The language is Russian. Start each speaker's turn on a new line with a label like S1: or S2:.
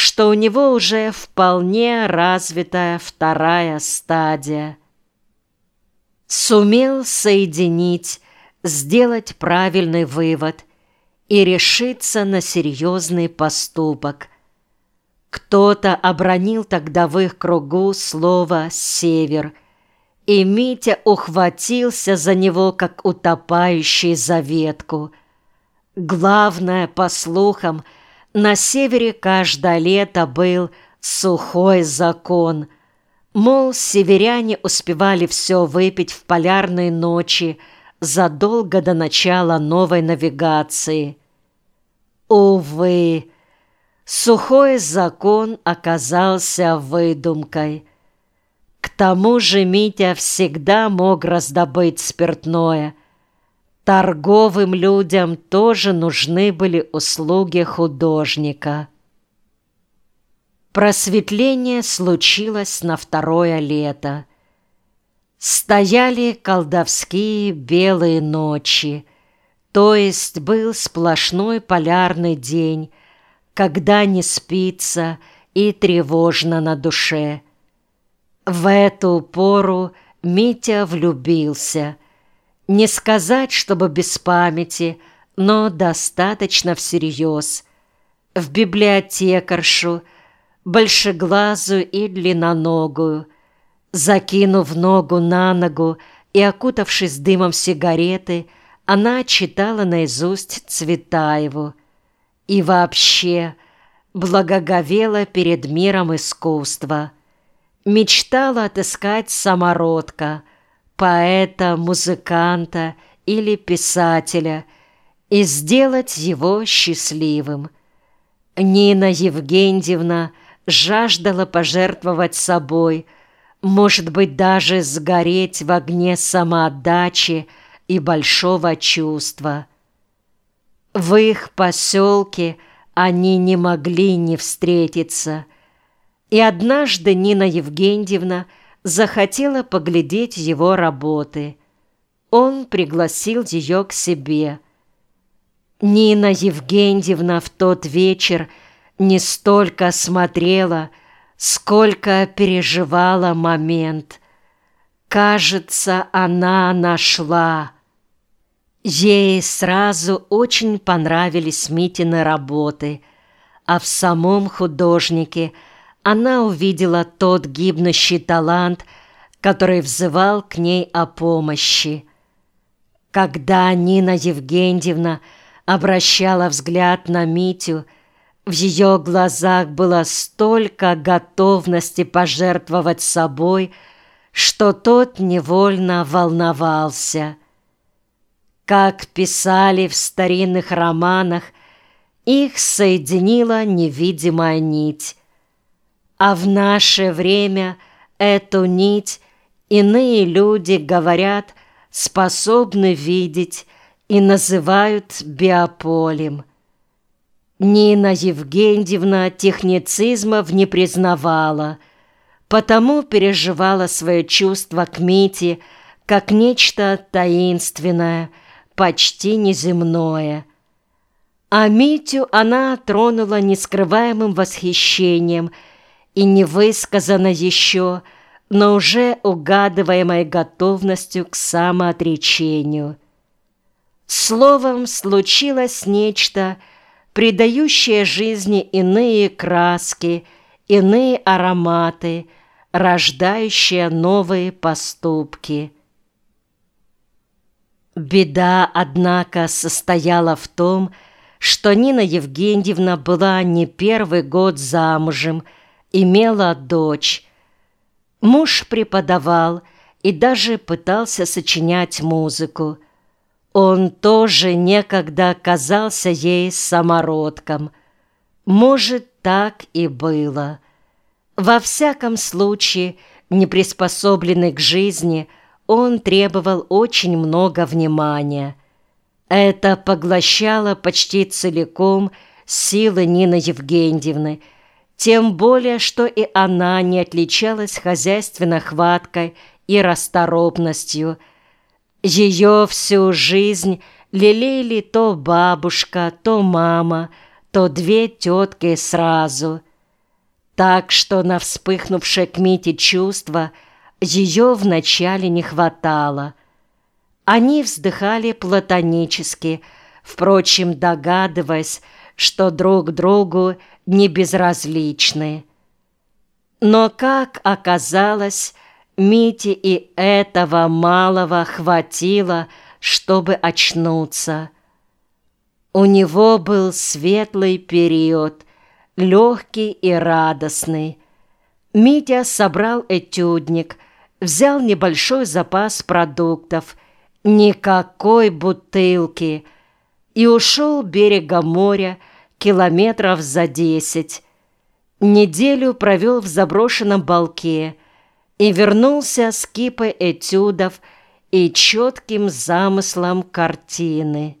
S1: что у него уже вполне развитая вторая стадия. Сумел соединить, сделать правильный вывод и решиться на серьезный поступок. Кто-то обронил тогда в их кругу слово «север», и Митя ухватился за него, как утопающий за ветку. Главное, по слухам, на севере каждое лето был сухой закон. Мол, северяне успевали все выпить в полярной ночи задолго до начала новой навигации. Увы, сухой закон оказался выдумкой. К тому же Митя всегда мог раздобыть спиртное. Торговым людям тоже нужны были услуги художника. Просветление случилось на второе лето. Стояли колдовские белые ночи, то есть был сплошной полярный день, когда не спится и тревожно на душе. В эту пору Митя влюбился. Не сказать, чтобы без памяти, но достаточно всерьез. В библиотекаршу, большеглазую и длинноногую. Закинув ногу на ногу и окутавшись дымом сигареты, она читала наизусть Цветаеву. И вообще благоговела перед миром искусства – мечтала отыскать самородка, поэта, музыканта или писателя и сделать его счастливым. Нина Евгеньевна жаждала пожертвовать собой, может быть, даже сгореть в огне самоотдачи и большого чувства. В их поселке они не могли не встретиться – и однажды Нина Евгеньевна захотела поглядеть его работы. Он пригласил ее к себе. Нина Евгеньевна в тот вечер не столько смотрела, сколько переживала момент. Кажется, она нашла. Ей сразу очень понравились Митины работы, а в самом художнике – она увидела тот гибнущий талант, который взывал к ней о помощи. Когда Нина Евгеньевна обращала взгляд на Митю, в ее глазах было столько готовности пожертвовать собой, что тот невольно волновался. Как писали в старинных романах, их соединила невидимая нить. А в наше время эту нить иные люди, говорят, способны видеть и называют биополем. Нина Евгеньевна техницизмов не признавала, потому переживала свое чувство к Мите как нечто таинственное, почти неземное. А Митю она тронула нескрываемым восхищением – и не высказано еще, но уже угадываемой готовностью к самоотречению. Словом, случилось нечто, придающее жизни иные краски, иные ароматы, рождающее новые поступки. Беда, однако, состояла в том, что Нина Евгеньевна была не первый год замужем – имела дочь. Муж преподавал и даже пытался сочинять музыку. Он тоже некогда казался ей самородком. Может, так и было. Во всяком случае, неприспособленный к жизни, он требовал очень много внимания. Это поглощало почти целиком силы Нины Евгеньевны – тем более, что и она не отличалась хозяйственной хваткой и расторопностью. Ее всю жизнь лелеяли то бабушка, то мама, то две тетки сразу. Так что на вспыхнувшее к Мите чувство ее вначале не хватало. Они вздыхали платонически, впрочем, догадываясь, что друг другу не безразличны. Но, как оказалось, Мите и этого малого хватило, чтобы очнуться. У него был светлый период, легкий и радостный. Митя собрал этюдник, взял небольшой запас продуктов, никакой бутылки, и ушел берега моря километров за десять. Неделю провел в заброшенном балке и вернулся с кипой этюдов и четким замыслом картины.